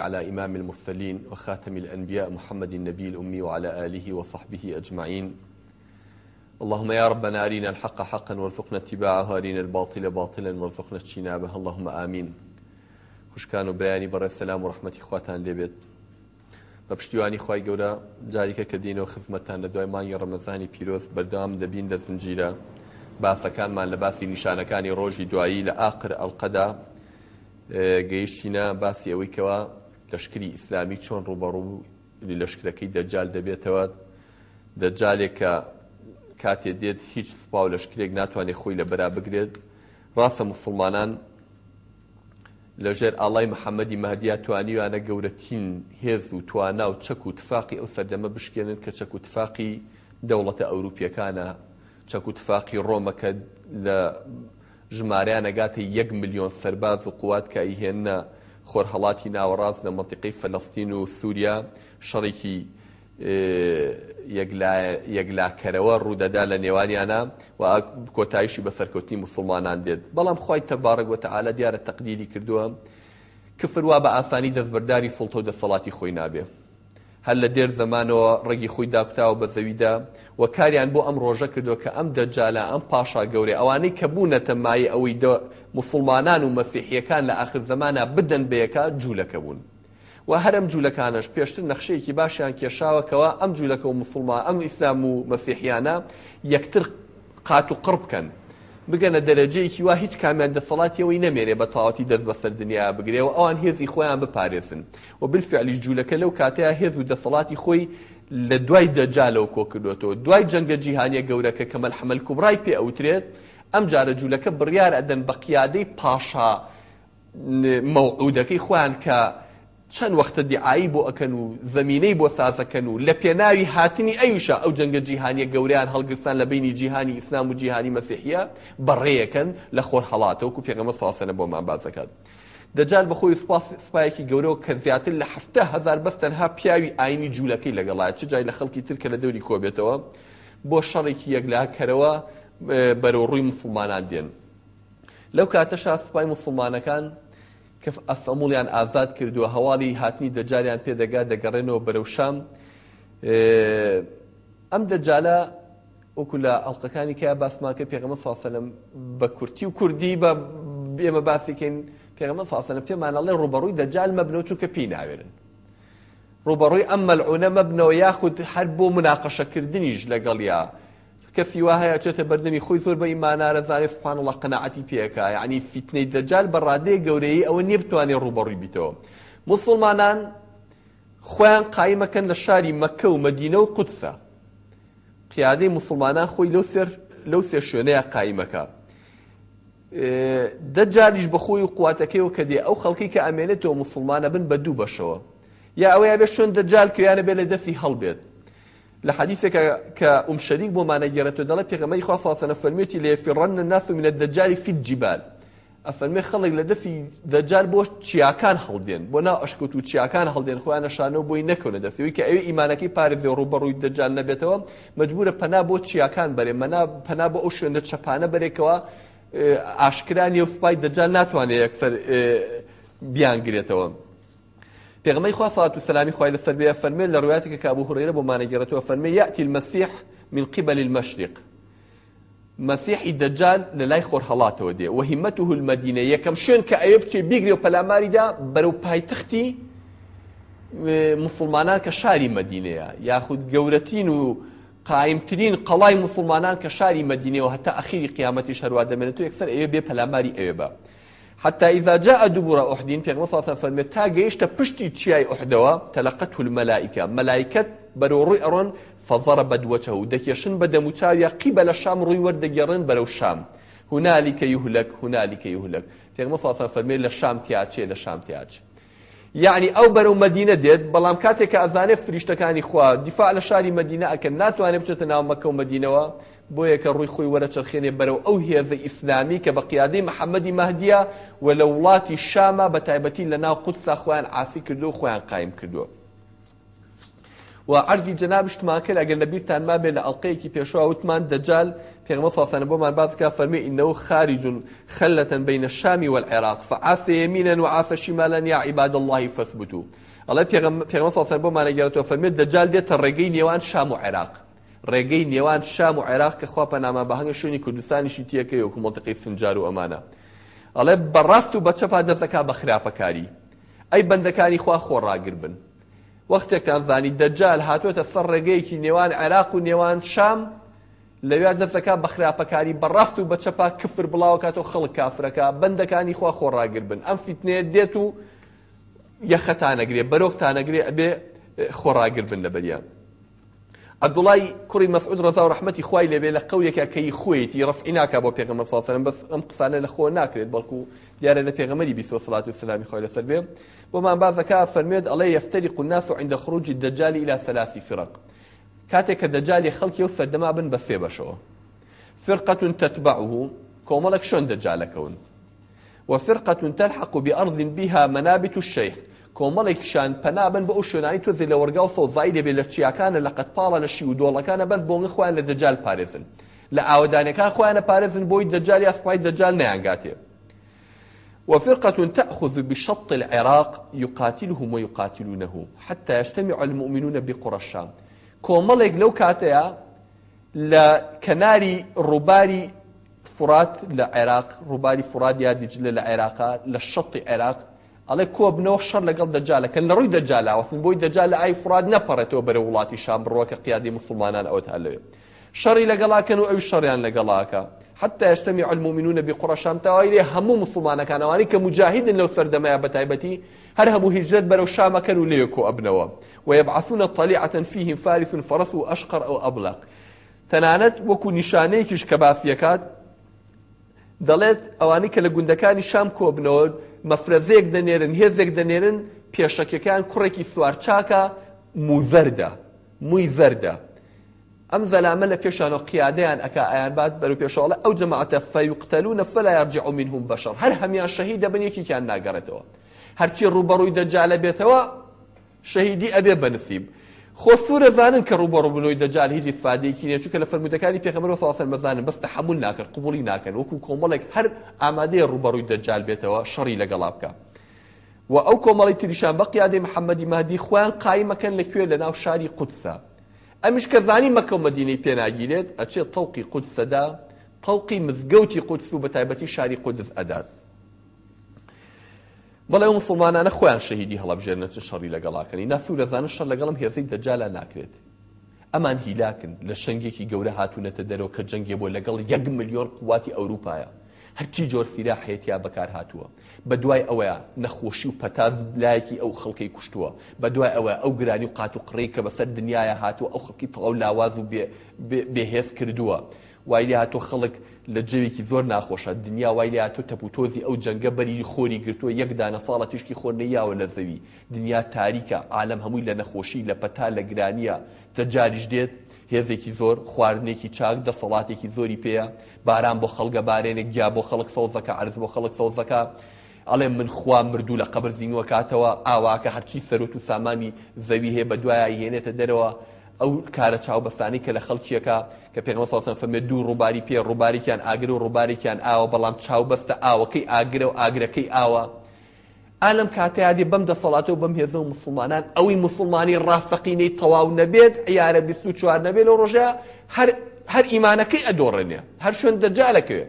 على إمام المرسلين وخاتم الأنبياء محمد النبي الأمي وعلى آله وصحبه أجمعين اللهم يا ربنا أرينا الحق حقا وارزقنا اتباعه أرينا الباطل باطلا وارزقنا اجتنابه اللهم آمين خوش كانوا بياني بر السلام ورحمة ڕحمەتی خواتان بابشتواني بە قولا خی كدين جاریکە کە دینەوە خزمەتان لە دوای مانگی ڕەمەزانی پیرۆست بەردام دەبین لە زنجیرە باسەکانمان لە باسی نیشانەکانی ڕۆژی اه، گەیشتینە باسی لەشکری ئیسلامی چۆن ڕوبەڕوو لەشکەکەی دەجال دەبێتەوە دەجالێکە کاتێ دێت هیچ سپا و لەشکرێک ناتوانێت خۆی لە بەرا بگرێت ڕاستە مسلمانان لەژێر ئاڵای محەممەدی مەدیاتوانیوانە گەورەتین هێز و توانا و چەک و تفاقی ئەو سەردەمە بشکێنن کە چەک و تفاقی دەوڵەتە ئەوروپیەکانە چەک و تفاقی ڕۆمەکە لە ژماریانەگاتە یەک میلیۆن سەرباز و قوات کە ئیهێنە خۆرهڵاتی ناوەڕاست لە مەتیقی فەلستین و سووریا شەڕێکی یەکلاکەرەوە ڕوودەدا لە نێوانیانە و کۆتایشی بە سەرکەوتنی مسلمانان دێت بەڵام خی تەبارەگوتە ئالە دیارە تەقدیری کردووە کفروا بە ئاسانی دەستبەرداری سڵتە و دەسەڵاتی خۆی نابێ هەر لە دێر زمانەوە ڕێگی خۆی داکتاوە بە زەویدا و کاریان بۆ ئەم ڕۆژە کردووە کە ئەم دەجالە ئەم پاشا گەورێ ئەوانەی کە بوونەتەمایی ئەوەی مسلمانان و مەسیحیەکان لە آخر زمانە بدەن بەیەکە جوولەکە بوون و هەرم جوولەکانش پێشتر نەخشەیەکی باشیان کێشاوەکەوە ئەم جوولەکە و مسلمان ئەم ئیسلام و مەسیحیانە یەکتر قات و قڕ بکەن بگەنە دەرەجەیەکی وا هیچ کامیان دەسەڵاتیەوەی نەمێنێ بە تەواتی دەست بەسەر دنیا بگرێ و ئەوان هێزی خۆیان بپارێزن و بالفعلی جوولەکە لەو کاتەیە هێز و دەسەڵاتی خۆی لە دوای دەجالەوە کۆکردوێتەوە دوای جەنگە جیهانیە گەورەکە کەمەل حمل کوبڕای پێ ئەوترێت ئەم جارە جوولەکە بڕیار ئەدەن بە قیادەی پاشا مەوعودەکەی خوان کە چەند وەختە دیعایی بۆ ئەکەن و زمینەی بۆ سازەکەن و لە پێناوی هاتنی ئەویشە ئەو جەنگە جیهانیە گەوریان هەڵگرستان لە بینی جیهانی ئیسلام و جیهانی مەسیحیە بەڕێیەکەن لە خۆر هەڵاتەوە و پێغەمە ساسەنە بۆمان بازەکات. دەجار بەخۆی سوپایەکی گەورەوە کە زیاتر لە هەفتە هزار بەستەنها پیاوی ئاینی جوولەکەی لەگەڵایە چ جای لە خەڵکی ترکە لە دەوری کۆبێتەوە بۆ شەڕێکی یەکلاکەرەوە بەرەوڕووی مسلمانان دێن لەو کاتەشا سوپای مسلمانەکان کە ئەسەموڵیان ئازاد کردووە هەواڵی هاتنی دەجاریان پێدەگا دەگەڕێنەوە بەرەو شام ئەم دەجالە وەکو لە ئەڵلقەکانی کە باسماکە پێغمە فاسەلم بە کورتی و کوردی بە ئێمە باسیکەین پێغمە فاسەلە پێمانەڵێ ڕوبەڕووی دەجال مەبنەوە چووکە پێی ناوێرن ڕوبەڕووی ئەممەلعونە مەبنەوە یاخود هەر بۆ مناقەشەکردنیش لەگەڵ یا کەسی وا هەیە چێتە بەردەمی خۆی زۆر بە ئیمانارە زارێ سوپان وڵە قەنەعەتی پێکە ینی فیتنەی دەجال بە ڕادەیە گەورەی ئەوە نیە بتوانێت ڕوبەڕووی بیتەوە مسلمانان خۆیان قایمەکەن لە شاری مەکە و مەدینە و قودسە قیادەی مسلمانان خۆی لەو سێر لەو سێ شوێنەیە قایمەکە دەجالیش بەخۆی و قواتەکەیەوە کە دێ ئەو خەڵکی کە ئەمێنێتەوە مسلمانە بن بە دوو بەشەوە یا ئەوەیە بێ شوێن دەجال کە یانە بێ لە دەستی هەڵبێت لە حەدیثێکە کە ئوم شەریک بۆمانە گەێرەەوە دەڵە پێغەمەی خواسەنە فەرمێتی لێ فڕەنە ناس منە دەجاری فیت جیبال ئەفەرمێ خەڵێک لە دەفی دەجار بۆ چیاکان هەڵدێن بۆ نا ئەشکوت و چیاکان هەڵدێن خۆیانە شانەوە بۆی نەکەونە دەفەوەی کە ئەوێ ئیمانەکەی پارێزێ ڕوبەڕووی دەجار نەبێتەوە مجبورە پەنا بۆ چیاکان بەرێ مەنا پەنا بۆ ئەو شوێنە چەپانە بەرێکەوە ئاشکرانی و فپای دەجار ناتوانێت یەکسەر بیانگرێتەوە. بيغمي خوا صلاة و سلامی خی لە سەرێ فەرمێ لە ڕواتێککە کابوو هورێرە بۆ مانەگەێتەوە فەرمێ من قبل المشرق مسيح الدجال لە لای خۆر هەڵاتەوە دێ وهیمەت و هولمەدینە یەکەم شوێن کە ئەوە بچێ بیگری و پەلاماریدا بەرەو پایتەختی مسلمانان کە شاری مەدینەیە یاخود گەورەتین و قایمترین قەڵای مسلمانان کە شاری مەدینەوە هەتا ئەخیری قیامەتی شەروا دەمێنێت و یەکسەر ئەوێ بێ پەلاماری ئەوێ حتى إذا جاء دبر أحد في يعني وصلة فرمت تاجيش تبشتي تشاي أحدوا تلقته الملائكة ملائكة برو رئرا فضرب دوته دكيشن بدا متاريا قبل الشام روي وردقيرن برو الشام هنالك يهلك هنالك يهلك في وصلة فرمت للشام تياتي للشام تياتي يعني او برو مدينه دێت بلام كاتك کە فريشتكاني فریشتەکانی دفاع لشاري مدينه شاری مدینە ئەکەن ناتوانێت بچێتە ناو بۆیە کە ڕووی خۆی وەرەچەرخێنێ بەرەو ئەو هێزە ئیسلامی کە بە قیادەی محەممەدی مەهدیە و لە وڵاتی شامە بە تایبەتی لە ناو قوتسا خۆیان ئاسی کردو و خۆیان قایم کردووە. و عرضی جنابشتمانکە ئەگەر لە بیرتان ما بێ لە ئەڵلقەیەکی پێشوا وتمان دەجال پێغمە فاسانە بۆمان بازکە فەرمی ئینەوە خارجون خەلەتەن بینە شامی والعێراق فعاف یمینەن و عافە شیمالەن یا عیباد اللهی فەثبتو. ئەڵێ پێغمە فاسان بۆمانە گەێتەوە فەرمێت دەجال دێتە ڕێگەی نێوان شام و عێراق. ڕێگەی نێوان شام و عێراق کە خوا پەنامە بە هەنگە شوێنی کوردستانیشی تیەکەی وەکو مەڵتەقی سنجار و ئەمانە ئەڵێ بەڕاست و بەچەپا دەستەکە بە خراپەکاری ئەی بەندەکانی خوا خۆڕاگر بن وەختێکتان زانی دەجال هاتوێتە سەر ڕێگەیەکی نێوان عێراق و نێوان شام لەوێ دەستەکە بە خراپەکاری بەڕاست و بەچەپا کفر بڵاوکاتەوە خەڵک کافرەکە بەندەکانی خوا خۆڕاگر بن ئەم فیتنەیە دێت و یەخەتانەگرێ بەرۆکتانەگرێ ئەبێ خۆڕاگر بن لە بەریان عبد الله كريم مسعود رضا ورحمتي خويا لي بلا قويك كي خويتي رفعناك ابو بيغم صلى الله عليه وسلم بس انقص على اخوناك بلكو ديار بيغمر يبي سو صلاه والسلام خويا لسلبي وما بعد ذكاء فرميد الله يفترق الناس عند خروج الدجال الى ثلاث فرق كاتك الدجال خلق يوثر دماء بن بثي بشو فرقه تتبعه كومالك شون دجالكون وفرقه تلحق بارض بها منابت الشيخ کۆمەڵێک شان پەنابن بە ئەو شوێنانی تۆ زی لە وەرگاو سۆزایی لێبێ لە چیاکانە لە قەتپاڵە لە شی و دۆڵەکانە بەس بۆ خۆیان لە دەجال پارێزن لە ئاودانەکان خۆیانە پارێزن بۆی دەجال یا سوپای دەجال نەیانگاتێ وفرقة تأخذ بشط العراق يقاتلهم ويقاتلونه حتى يجتمع المؤمنون بقرى الشام كومالك کاتیا ل کناری رباري فرات لعراق رباري فرات يا جل لعراق للشط عراق ئەڵێ کۆبنەوە شەر لەگەڵ دەجالە کە لە ڕووی دەجالاوەسن بۆی دەجالە ئای فراد نەپەڕێتەوە بەرە وڵاتی شام بڕۆکە قیادی مسلمانان ئەوت هەلوێ شەڕی لەگەڵاکەن و ئەوی شەڕیان لەگەڵاکە حتى يجتمع المؤمنون بقرشان تاويلي همو مسلمان كان واني كمجاهد لو سردما بتايبتي هر هم هجرت برو شام كانوا ليكو ابنوا ويبعثون طليعة فيهم فارس فرس أشقر أو أبلق تنانت وكو نیشانەیەکیش كباثيكات دلت اوانيك ئەوانەی کە لە گوندەکانی شام کۆبنەوە مەفرەزێک دەنێرن هێزێک دەنێرن پێشەکەکان کوڕێکی سوارچاکە موزەردە مووی زەردە ئەم زەلامە لە پێشانەوە قیادیان ئەک ئایان بات بەرو پێشڵە ئەو جەماعتە فەیقتەلوونە فلا یارجع منهم بەشەر هەر هەمیان شەهید دەبن یەکیان ناگەڕێتەوە هەرچی ڕوبەڕووی دەجالە بێتەوە شەهیدی ئەبێ بەنسیب خۆسوور ئەزانن کە ڕوبەڕوو بنەوەی دەجار هیچ فادێکی نیە چونکە لە فەرمودەکانی پێخەمەرەوە ساسەر مەزانن بەستە حەمون ناکرد قوبولی ناکەن وەکو کۆمەڵێک هەر ئامادەیە ڕوبەڕووی دەجار بێتەوە شەڕی لەگەڵا بکە و ئەو کۆمەڵی تریشان بە قیادەی محەممەدی مادی خۆیان قایمەکەن لەکوێ لە ناو شاری قودسە ئەمیش کە زانی مەکە مدینەی پێناگیرێت ئەچێت تەوقی قودسەدا تەوقی مزگەوتی قودس و بە تایبەتی شاری قودس ئەدات بەڵێ و مسلمانانە خۆیان شەهیدی هەڵبژێنە چ شەڕی لەگەڵاکەنی نافورەزانە شەر لەگەڵم هێزەی دەجالا ناکرێت ئەمان هیلاکن لە شنگێکی گەورە هاتوونەتە دەرەوە کە جەنگێ بۆ لەگەڵ یەک ملیۆن قواتی ئەوروپایە هەرچی جۆر سیراحەتیا بەکار هاتووە بە دوای ئەوەیە نەخۆشی و پەتار لایەکی ئەو خەڵکەی کوشتووە بە دوای ئەوە ئەو گرانی و قات و قڕی کە بەسەر دنیاە هاتووە ئەو خەڵکی تەڵاو لاواز و بێهێز کردووە وایلی هاتۆ خەڵک لە جەوێکی زۆر ناخۆشە دنیا وایلی هاتۆ تەپوتۆزی ئەو جەنگە بەری خۆری گرتووە یەکدانە ساڵە تشکی خۆرنە یاوە لە زەوی دنیا تاریکە عالم هەمووی لە نەخۆشی لە پەتا لە گرانیە دەجاریش دێت هێزێکی زۆر خواردنێکی چاک دەسەڵاتێکی زۆری پێەیە باران بۆ خەڵگە بارێنێک گیا بۆ خەڵک سەوزەکە عرض بۆ خەڵک سەوزەکە ئەڵێ من خوا مردوو لە قبر زیینوە کاتەوە ئاواکە هەرچی سەرۆت و سامانی زەوی هەیە بە دوایە هێنێتە دەرەوە ئەو کارە چاوبەستانی کە لە خەڵکیەکە کە پێغمە ساسن فەرمێ دوو ڕووباری پێ ڕووبارێکیان ئاگر و ڕووبارێکیان ئاوە بەڵام چاوبەستە ئاوەکەی ئاگرە و ئاگرەکەی ئاوە ئالم کاتیادی بەم دەسەڵاتەوە بەم هێز و مسلمانان ئەوی مسلمانی ڕاستەقینەی تەواو نەبێت یارە 24 نەبێت لە ڕۆژە هەر هەر ئیمانەکەی ئەدۆڕێنێ هەر شوێن دەجالەکەوێت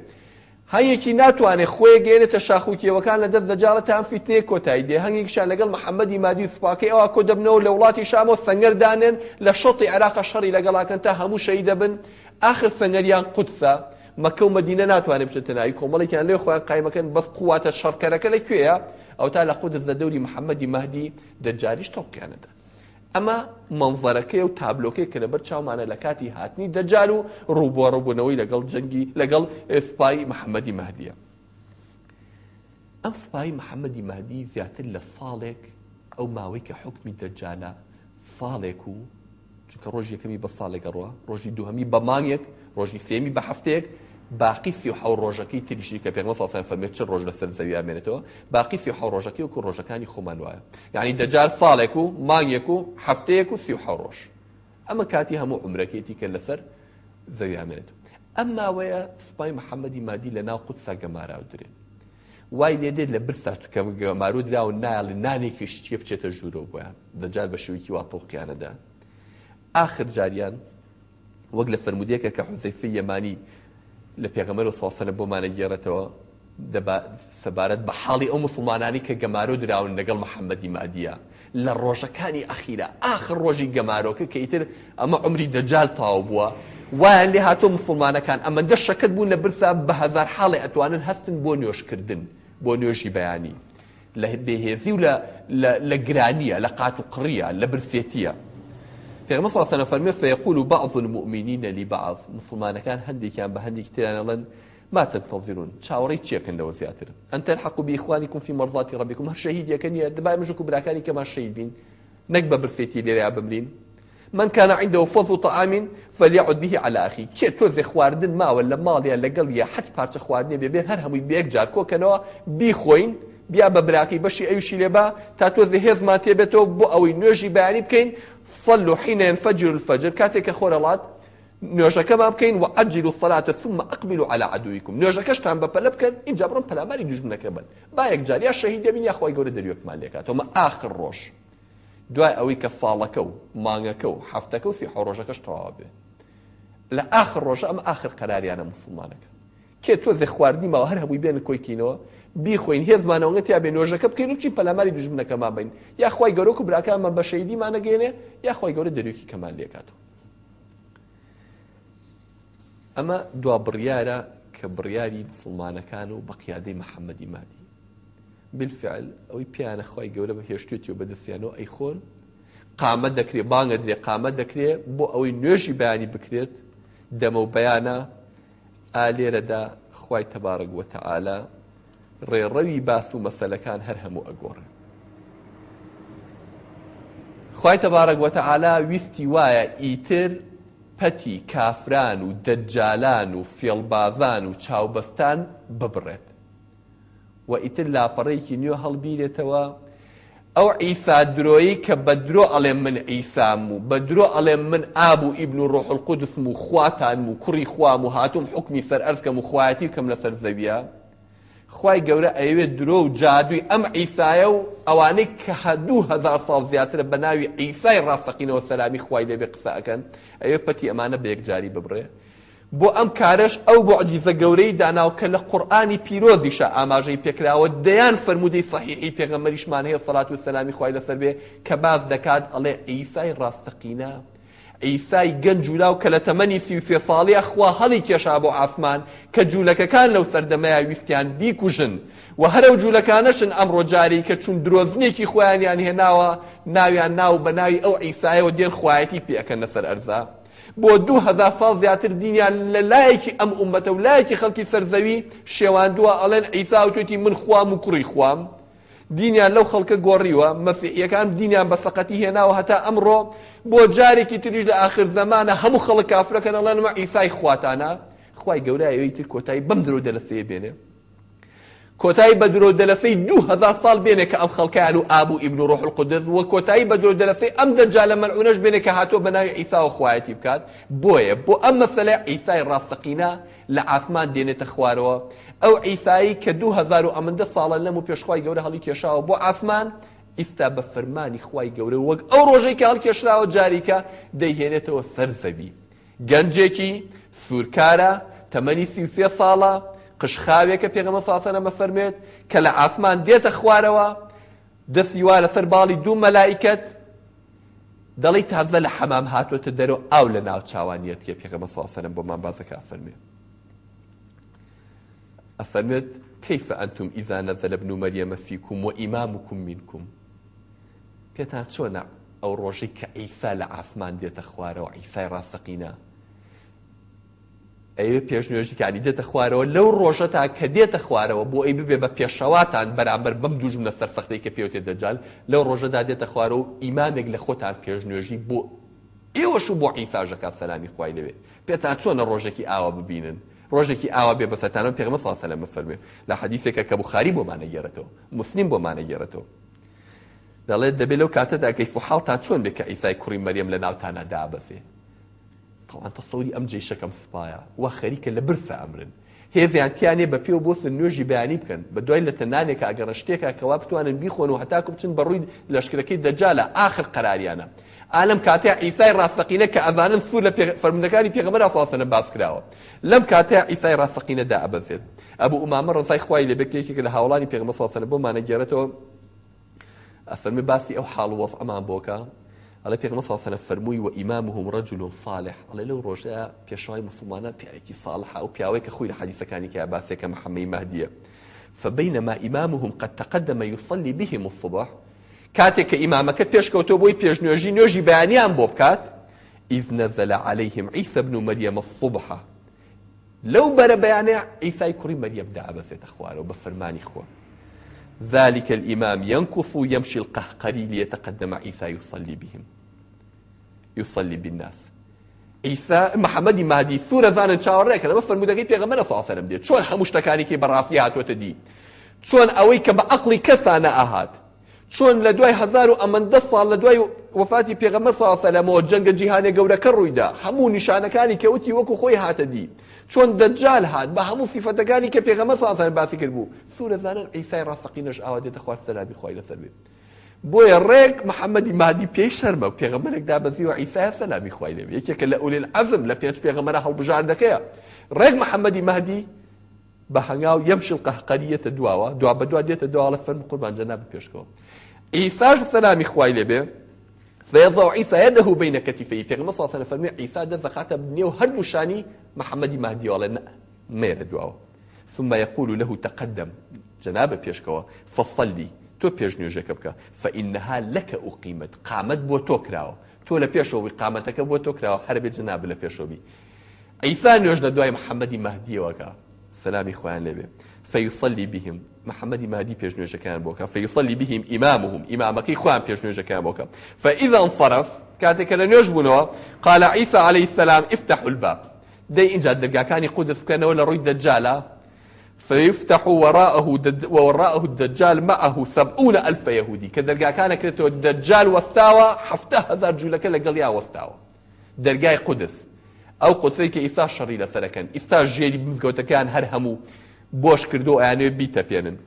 هەنگێکی ناتوانێت خۆی گەێنێتە شاخوکیەوەکان لە دەست دەجاڵەتان فیتێ کۆتایی دێ هەنگێکشان لەگەڵ محەممەدی مادی سوپاکەی ئەوە کۆ دەبنەوە لە وڵاتی شامۆ سەنگەردانن لە شەڵی عراقە شەڕی لەگەڵاکەن تا هەموو شەی دەبن آخر سەنگەریان قوتسە مەکە و مدینە ناتوانێت بچێتەنایی کۆمەڵێکیان لێ خۆیان قایمەکەن بەف قوواتە شەڕکەرەکە لەکوێیە ئەو تا لە قودت لە دەوری محەممەدی مادی دەجاریش تەڵکیانەدا ئەمە مەمڤەرەکەی و تابلۆکەی کە لەبەر چاومانە لە کاتی هاتنی دەجار و ڕووبۆ ڕبوونەوەی لەگەڵ جەنگی لەگەڵ سپای محەممەدی مەدیە. ئەم سپای محەممەدی مادی زیاتر لە ساڵێک ئەو ماوەی کە حکمی دەجالە ساڵێک و چکە ڕۆژ یەکەمی بە ساڵێکە ڕوە ڕۆژی دوهەمی بە مانگێک ڕۆژی سێمی بە هەفتەیەک باقی سی و حو ڕۆژەکەی تریشی کە پێمە فەسان فەرمێت چ ڕۆژ لەسەر زەوی ئامێنێتەوە باقی سی و حو ڕۆژەکەی وکو ڕۆژەکانی خۆمان وایە یعنی دەجار ساڵێک و مانگێک و هەفتەیەک و سی و حو ڕۆژ ئەمە کاتی هەموو عمرەکێتی کە لەسەر زەوی ئامێنێت ئەمما وەیە سپای محەممەدی مادی لە ناو قوتسا گەماراو درێن وای لێدێت لە برسا کە گەمارو درا و ناڵ نانێکی شتێ بچێتە ژوورەوە بۆە دەجار بە شوێکی واتۆقییانەدا آخر جاریان وەک لە فرمودەکە کە حوزەیفی یەمانی لە پێغەمەر و ساسەلە بۆمانە گێڕێتەوە سەبارەت بە حاڵی ئەو مسلمانانی کە گەمارۆ دراون لەگەڵ محەممەدی مادیە لە ڕۆژەکانی ئەخیرە ئاخر ڕۆژی گەمارۆکە کە ئیتر ئەمە عمری دەجال تاو بووە وایان لێ هاتۆ مسلمانەکان ئەمە دەشەکەت بوون لە برسا بە هزار حاڵی ئەتوانن هەستن بۆ نوێشکردن بۆ نوێژی بەیانی لە بێهێزی و لە گرانیە لە قات و قڕیە لە برسێتیە في مصر فەرمێ فەیەقول فيقول بعض المؤمنینە كان هندي كان بهندي كتير أنا لن ما تنتظرون كان چیەکەندەوە زياتر أن تلحقوا بإخوانكم في مرضات ربكم هەر شهيد يا كنيا دەبای مژک و كما الشهيدين نكبة بین نەک بە برفێتی من كان عنده فضل طعام فليعد به على اخي كي توزي خواردن ما ولا ماضي قال يا حج بارش خواردن بي هر همي بيك جار كو كنوا بي خوين بیا بە براقی بەشی ئەوشی تا ما تيبتو بو ئەوەی نوێژی بەیانی بکەین صلوا حين ينفجر الفجر كاتك خورلات نيوجا كما بكين واجلوا الصلاه ثم اقبلوا على عدوكم نيوجا كشتان ببلبك ان جبرن بلا مال يجوز منك بل بايك جار يا شهيد يا اخوي غور دريوك مالك ثم اخر روش دعاء ويك كفالكو مانكو حفتكو في حروجك اشتواب لا اخر روش ام اخر قرار يعني مسلمانك كي تو ذخوارني ما هر هوي بين كوكينو بیخۆین هێزمانەوەگە تیا بێن نۆژەکە بکەین وکی پەلاماری دژمنەکە مابین یا خی گەۆک و براکانمە بە شەیدیمانەگەێنێ یا خی گەورە دەروکی کەمان لێکاتەوە ئەمە دوا بڕیارە کە بڕیاری مسلمانەکان و بەقییادەی محەممەدی مادی بالفعل ئەوی پیانە خی گەورە بە هێشتێتی و بەدەستیانەوە ئەی خۆن قامە دەکرێ بانگە درێ قامە دەکرێت بۆ ئەوەی نوێژی بەیانی بکرێت دەمە و بەیانە ئالێرەدا خی تەبارەگووە تەعاە ڕێڕەوی باس و مەسەلەکان هەر هەموو ئەگۆڕێ خی تەبارەگوەتە عالا ویستی وایە ئیتر پەتی کافران و دەجالان و فێڵبازان و چاوبەستان ببڕێت و ئیتر لاپەڕێکی نیۆ هەڵبیرێتەوە ئەو ئیسا درۆیی کە بە درۆ ئەڵێ من ئەیسام و بە درۆ ئەڵێ من ئاب و ئیبن و ڕۆحلقودسم و خواتان و کوڕی خوام و هاتوم حکمی سەر ئەرکەم و خوایەتی کەم لەسەر زەویە خی گەورە ئەوێت درۆ و جادووی ئەم ئیسایە و ئەوانەی کە هەدوو هزار ساڵ زیاترە بە ناوی ئیسای ڕاستەقینەوە سەلامی خی لێبێ قسەکەن ئەوێ پەتی ئەمانە بە یەکجاری ببڕێ بۆ ئەم کارش ئەو بۆ عجیزە گەورەی داناو کە لە قورآانی پیرۆزیشە ئاماژەی پێکراوە دەیان فرەرمودەی صحیحی پێغەمەریشمان هەیە سەلات و سەلامی خی لەسەر بێ کە باز دەکات ئەڵێ ئیسای ڕاستەقینە ئەیسای گەنج ولاو کە لە تەمەنی سیوسێ ساڵیە خوا هەڵی کێشا بۆ ئاسمان کە جوولەکەکان لەو سەردەمەیە ویستیان بیکوژن و هەرو جوولەکانەشن ئەمڕۆ جاری کە چون درۆزنێکی خۆیانیان هێناوە ناویان ناو بە ناوی ئەو ئیسایەوە دێن خوایەتی پێەکەن لەسەر ئەرزا بۆ دو هەزار ساڵ زیاتر دینیان لە لایەکی ئەم ئومەتە و لایەکی خەڵکی سەرزەوی شێواندووە ئەڵێن ئەیسا و توێتی من خوام و کوڕی خوام دینیان لەو خەڵکە گۆڕیوە مەسیحیەکان دینیان بە سەقەتی هێناوە هەتا ئەمڕۆ بۆ جارێکی تریش لە آخر زمانە هەموو خەڵک کافرەکەن ئەڵێن ما ئیسای خواتانە خی گەورایەوەی تر کۆتایی بەم درۆ دەلەسێ بێنێ کۆتایی بە درۆ دەلەسەی دوهزار ساڵ بێنێ کە ئەم خەڵکیان و ئابوو ئیبن و ڕۆح القدس وە کۆتایی بە درۆ دەلەسەی ئەم دەجا لە مەلعونەش بێنێ کە هاتۆ بەناوی ئیسا و خوایەتی بکات بۆیە بۆ ئەم مەسەلە ئیسای ڕاستەقینە لە ئاسمان دێنێتە خوارەوە ئەو ئیسایی کە 2000 و ئەمەندە ساڵە لەم و پێشخوای گەورە هەڵی کێشاوە بۆ ئاسمان ئیفتا بە فەرمانی خی گەورە وەک ئەو ڕۆژەی کاڵکێشراوە جاریکە دەیهێنێتەوە سەرزەوی گەنجێکی سوورکارە تەمەنی سیوسێ ساڵە قشخاوێکە پێغەمە ساسەنە مەفەرمێت کە لە ئاسمان دێتە خوارەوە دەسیوارە سەر باڵی دوو مەلایکت دەڵی تازە لە حەمام هاتوۆتە دەرەوە ئاو لە ناو چاوانیت کە پێغەمە ساسەرم بۆمان بازەکە فەرمێت ئەفەرمێت كيف أنتم إذا نزل ابن مريم فيكم وإمامكم منكم پێتا چۆنە ئەو ڕۆژی کە ئیسا لە ئاسمان دێتە خوارەوە ئیسای ڕاستەقینە ئەوێ پێشنوێژیکانی دێتە خوارەوە لەو ڕۆژە تا کە دێتە خوارەوە بۆ ئەی ببێ بە پێشەواتان بەرامبەر بەم دوژم لە سەرسەختەی کە پێوتێ دەجال لەو ڕۆژەدا دێتە خوارە و ئیمامێک لە خۆتان پێشنوێژی بۆ ئێوەش و بۆ ئیساژەکە سەلامی خوای لەوێ پێتان چۆنە ڕۆژێکی ئاوا ببینن ڕۆژێکی ئاوا بێ بەسەتانەوە پێغمە ساسە لە مەفەرمێ لە حەدیثێکە کە بخاری بۆمانە گێرەتەوە مسلیم بۆمانە گێرەتەوە دەڵێت دەبێت لەو کاتەدا کەیف و حاڵ تا چۆن بکە ئیسای کوڕی مەریەم لە ناوتانە دابەفێ تەوان تەسەوری ئەم جێشەکەم سپایە وا خەریکە لە برسە ئەمرن هێزیانتیانێ بە پێو بۆسن نوێژی بەیانی بکەن بە دوای لە تەنانێکە ئەگەڕ شتێکە کەوا بتوانن بیخۆن و هەتاکو بچن بەڕووی لەشکەکەی دەجالە آخر قەراریانە ئالم کاتێ ئیسای ڕاستەقینە کە ئەزانن سوور لە فەرمندەکانی پێغمە ئاساسەنە باس کراوە لەم کاتێ ئیسای ڕاستەقینەدا ئەبەزێت ئەبوو ئومامە ڕسای خخوای لە بکێکێک لە هاوڵانی پێغمە ساسەنە بۆ مانە گێرەتەوە أفرمي باسي أو حال وضع ئەمان بوكا على پێ ساسەنە سنة فرموي وإمامهم رجل صالح ئەڵێ لەو ڕۆژەیە پێشوای مسلمانە پیاەکی صالحا و پیاوەی کە خۆی لە حەدیثەکانی کە باسێکە محەممەی مادیە فبينما إمامهم قد تقدم يصلي بهم الصبح كاتك إمامك بيشكوتو بوي بيش نوجي نوجي بيانيان بوكات إذ نزل عليهم عيسى بن مريم الصبح لو بر بيانع عيسى يكري مريم دعا بثيت أخوانه وبفرماني أخوانه ذلك الإمام ينكف يمشي القهقري ليتقدم عيسى يصلي بهم يصلي بالناس عيسى محمد مادی سورة زانن شاور لەمە فرمودەکەی پێغەمەرە ساسەرم دێت صلى الله عليه وسلم هاتوۆتە دی چۆن ئەوەی کە وتدي شون اوي كما أقلي لە أهات شون لدواي هزارو أمن لە لدواي وفاتي پێغەمە ساسەلەمەوە جنگ جيهاني گەورەکە كرويدا هەموو نشانكاني كوتي وكو خۆی هاتە چۆن دەجال هات بە هەموو سیفەتەکانی کە پێغەمە ساسان باسی کرد بوو سوورەزانن ئیسای ڕاستەقینەش ئاوا دێتە خوارد سەرابی خۆی لەسەر بێت بۆیە ڕێک محەممەدی مادی پێی شەرمە و پێغەمەرێکدا بەزیوە ئیسای سەلامی خوای لێ یەکێکە لە ئولێن عەزم لە پێنج پێغەمەرە هەڵبژار دەکەیە ڕێک محەممەدی مادی بە هەنگاو یەمشل قەحقەریەتە دواوە دوا بە دوا دێتە دواڵە فەرم قربان جناب پێشکەوە ئیساش سەلامی خوای لێ بێ فيضع عيسى يده بين كتفيه في بین کتیفەی پێغمە ساسەە فەرمی عیسا دەزەخاتە بنێو محمد مهدي ولا نأ ما دواوە ثم يقول له تقدم جناب بيشكوا فصلي تو پێش نوێژەکە بکە فإنها لك أقيمت قامت بو توكراو تو لبيشو بي قامتك بو توكراو حرب کراوە لبيشو بي عيسى پێشەوەبی ئەیسا نوێژ لە دوای محەممەدی مەهدیەوەکە سلامی خۆیان فيصلي بهم محمد مهدي بيجنو جكان بوكا فيصلي بهم إمامهم إمامك إخوان بيجنو جكان بوكا فإذا انصرف كاتك لن يجبنوا قال عيسى عليه السلام افتحوا الباب دي جاد دقا كان قدس كان ولا روي دجالة فيفتح وراءه دد وراءه الدجال معه سبعون ألف يهودي كدرقا كان كده الدجال واستاوى حفته هذا قال يا واستاوى درقاي قدس أو قدسيك إيسا شري سلكا إيسا جيري بمكوتكان هرهمو بوش کردو ئەیانێ بیتەپێنن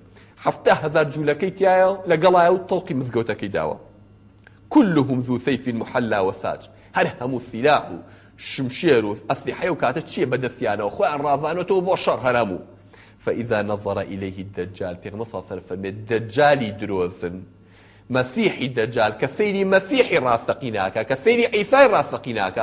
حفته هزار جوولەکەی تایە لەگەڵایە و تەڵقی مزگەوتەکەی داوە كلهم ذو سيف محلى وساج هەر هم سلاح و أسلحة و ئەسلیحەیە و کاتە چیە بەدەستیانەوە خۆیان ڕازانێتەوە بۆ فإذا نظر إليه الدجال في غمصة الله من الدجال دروزن مسيحي الدجال كسيري مسيحي راسقناك كسيري عيسى راسقناك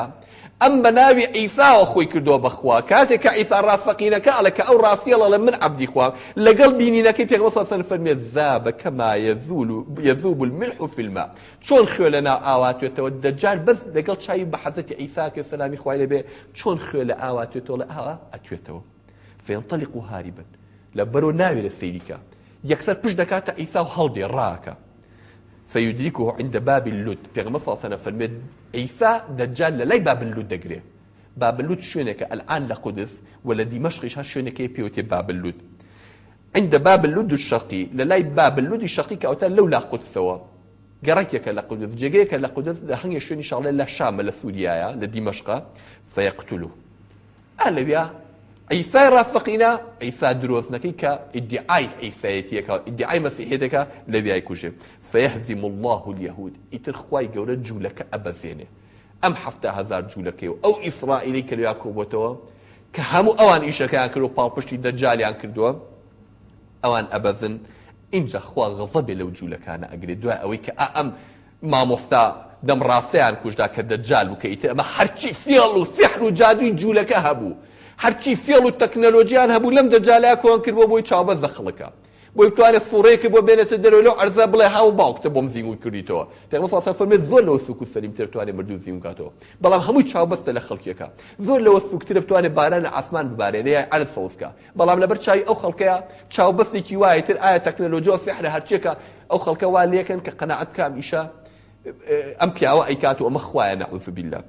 ام بناوي عيسى اخوي كدو بخوا كاتك عيسى رافقين كالك او رافيل الله من عبد اخوا لقلبي نينا كي تغمص صن فرمي الذاب كما يذول يذوب الملح في الماء شلون خولنا اوات يتود الدجال بس لقلت شاي بحضرت عيسى كي سلام اخوي لبي شون خول اوات يتول اه اتيتو فينطلق هاربا لبرو ناوي للسيديكا يكثر بش دكات عيسى وهلدي راكا فيدركه عند باب اللد بيغمص صن فرمي عيسى دجال لە لای بابللود دەگرێ بابللود شوێنێکە ئەلعان لە قودس و لە دیمەشقیش هەر شوێنەکەی پێوتێ بابللود عند اللود الشرقي لە لای بابللودی شەقی کە ئەوتە لەو لا قودسەوە گەڕێکێکە لە قودس جێگەیەکە لە قودس لە هەنگە شوێنی شاڵێ لە شامە لە سووریایە لە دیمەشقا فەیەقتلو ئالەویا عیسا ڕاستەقینە ئەیسا درۆستنەکەی کە ئیدعای ئەیسایەتیەکە ئیدعای مەسیحێتەکە لە بیای کوژێ الله اليهود ئیتر خوای گەورە جوولەکە ئەبەزێنێ أم هەفتە هزار جوولەکەی و ئەو ئیسرائیلی کەلویا کۆبەتەوە کە هەموو ئەوان ئیشەکەیان کرد و پاڵپشتی دەجالیان کردووە ئەوان ئەبەزن لو خوا غەزەبێ لەو جوولەکانە ئەگرێت دوای ئەوەی کە ئەم مامۆستا دەم ڕاستەیان کوژدا کە دەجال و کە ئیتر ئەمە هەرچی فێڵ و فحر و جادووی هەرچی فێڵ و تەکنەلۆژیان هەبوو لەم دەجاالای کۆن کرد بۆ بۆی چاوبەت دەخڵەکە بۆی توانە فڕێکی بۆ بێنێتە دەرەوە لەو ئەرزە بڵێ هاو باوکتە بۆم زیون کردیتەوە پێمەسا فەرمێت زۆر لەوە سوک و سەلیم تێتوانێ مردوو زیون کاتەوە بەڵام هەموو چاوبەستە لە خەڵکیەکە زۆر لەوە سوکتترە بتوانێت باران لە ئاسمان ببارێنەیە ئەرز سەوزکە بەڵام لەبەر چاوی ئەو خەڵکەیە چاوبەستێکی وایە تر ئایا تەکنەلۆژیۆ سحرە هەرچێکە ئەو خەڵکە وا لێکن کە قەنەعەت کام ئیشە ئەم پیاوە ئەیکات و ئەمە خوایە نەعوزبیلا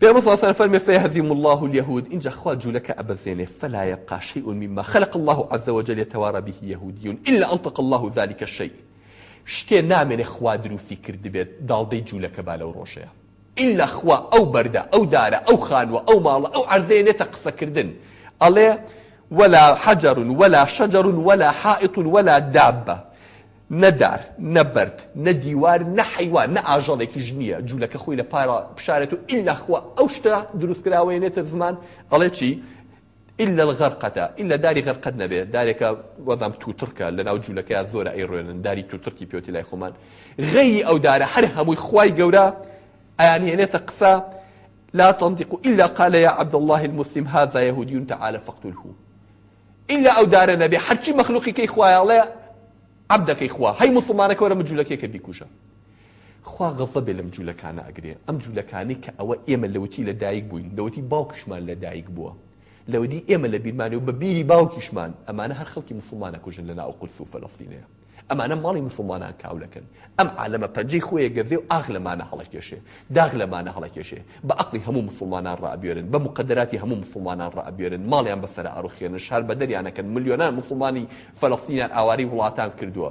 بيغمر صلى الله عليه وسلم فيهزم الله اليهود إن جخوا جلك أبا الزينة فلا يبقى شيء مما خلق الله عز وجل يتوارى به يهودي إلا أنطق الله ذلك الشيء شتێ نامێنێ خوا دروستی کرد بێت داڵدەی جوولەکە با لەو ڕۆژەیە ئللا خوا أو بەردە أو دارە أو خانوە أو ماڵە ئەو ئەردێنێتە قسەکردن ئەڵێ ولا حجر ولا شجر ولا حائط ولا دابة نەدار نەبرد نە دیوار نە حیوان نە ئاژەڵێکیش نییە جوولەکە خۆی لە پارە بشارێت و ئیلەخوا ئەو شتە دروستکراوێنێتە زمان ئەڵێ چی؟ ایلا إلا الغرقة إلا داري غرقة نبي دارك وضم توتركا لنا وجولك يا زورا إيرون داري توتركي بيوتي لای خومن غی أو داره هر هموی خوای قورا يعني أنا قصه لا تنطق ایلا قال یا عبدالله المسلم هذا يهودي تعالى فاقتله إلا أو دار نبي حتى مخلوقي كي إخوايا الله عبدەکەی خوا هەی مسلمانەکە وەرە مجوولەکەیکە بیکوژە خوا غضب بێ لەم جوولەکانە ئەگرێ ئەم جوولەکانی کە ئەوە ئێمە لەوتی لە دایک بووین لەوتی باوکشمان لە دایک بوا لەودی ئێمە لە بیرمانی و بە مان أما ئەمانە هەر خەڵکی مسلمانە کوژن لە ناو قلس ئەمانە ماڵی مسلمانان کاولەکەن ئەم عالەمە پەنجەی خۆیە گەردێ و ئاغ لەمانە هەڵەکێشێ داغ لەمانە هەڵەکێشێ بە عقلی هەموو مسلمانان ڕابێرن بە رابيرن بمقدراتي مسلمانان ڕابێرن رابيرن مالي ئاروخێنن شار بە دەریانەکەن ملیۆنان مسلمانی فەلەستینیان ئاواری وڵاتان کردووە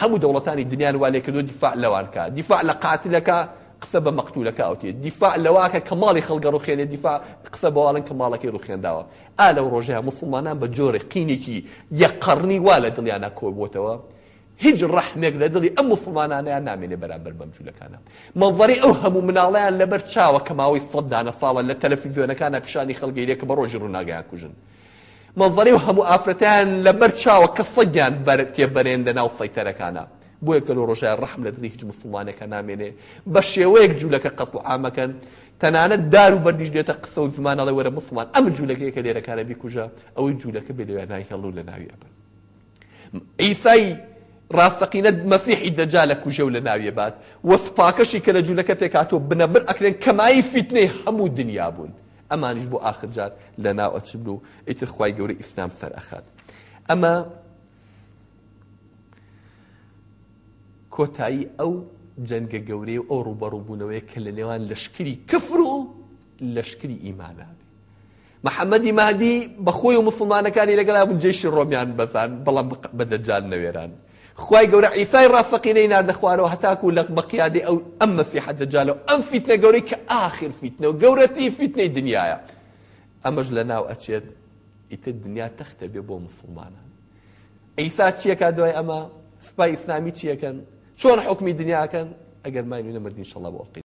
هەموو دەوڵەتانی دنیان والێ کردو دیفاع لەوانکە دیفاع لە دفاع قسە بە مەقتولەکە ئەوتێ دیفاع لەواکە کە ماڵی خەڵگە ڕوخێنێ دیفاع قسە بەواڵن کە ماڵەکەی ڕوخێنداوە ئا لەو ڕۆژەیە مسلمانان بە جۆرە قینێکی یەقڕنی وا لە دڵیانە کۆبووتەوە هیچ ڕحمێک لە دڵی ئەم مسلمانانیان نامێنێ بەرامبەر بەم جوولەکانە مەڵوەری ئەو هەموو مناڵیان لەبەر چاوە کە ماوەی سەددانە ساڵە لە تەلەفیزیۆنەکانە پیشانی خەڵگەیرێکە بە ڕۆژی ڕووناگەیان کوژن مەڵوەری و هەموو ئافرەتیان لەبەر چاوە کە سەگیان بەرتێ بەرێندە ناو سەیتەرەکانە بۆیە کە لە ڕۆژای ڕحم لە دڵی هیچ مسلمانەکە نامێنێ بە شێوەیەک جوولەکە قەت و عامەکەن تەنانەت دار و بەردیش دێتە قسە و زمانەڵی وەرە مسلمان ئەم جوولەکەیکە لێرەکانە بیکوژە ئەوەی جوولەکە بێ لەوێ نایهێڵ و لە ناوی ئەبن. ئیسایی ڕاستەقینە مەسیحی دەجا لە کوژە و لە ناویە بات وەسپاکەشی کە لە جوولەکە پێکاتۆ بنەبەر ئەکرێن کەمایی فیتنەی هەموو دنیا بوون ئەمانش بۆ ئاخرجار لە ناو ئەچبل و ئیتر خی گەورە ئیسلام سەر ئەخات ئەمە کۆتایی ئەو جەنگە گەورەی و ئەو ڕوبەڕووبوونەوەی کە لە نێوان لەشکری کفر و لەشکری ئیمانابێ محەممەدی مادی بەخۆی و مسلمانەکانی لەگەلا بوون جێشی ڕۆمیان بەزان بەڵام بەدەجان نەوێران خی گەورە ئیسای ڕاستەقینەی نردەخوارەوە هەتاکو لە بەقییادی ئەو ئەمە في حەدەجالەوە ئەم فیتنە گەورەی کە ئاخر فیتنەوە گەورەتی فیتنەی دنیاە ئەمەش لە ناو ئەچێت ئیتر دنیا تەختە بێ بۆ مسلمانان ئەیسا چیەکە دوای ئەمە سپای ئیسلامی چیەکەن چۆن حکمی دنیاکەن ئەگەر ماینوونە مردین شەڵە بۆ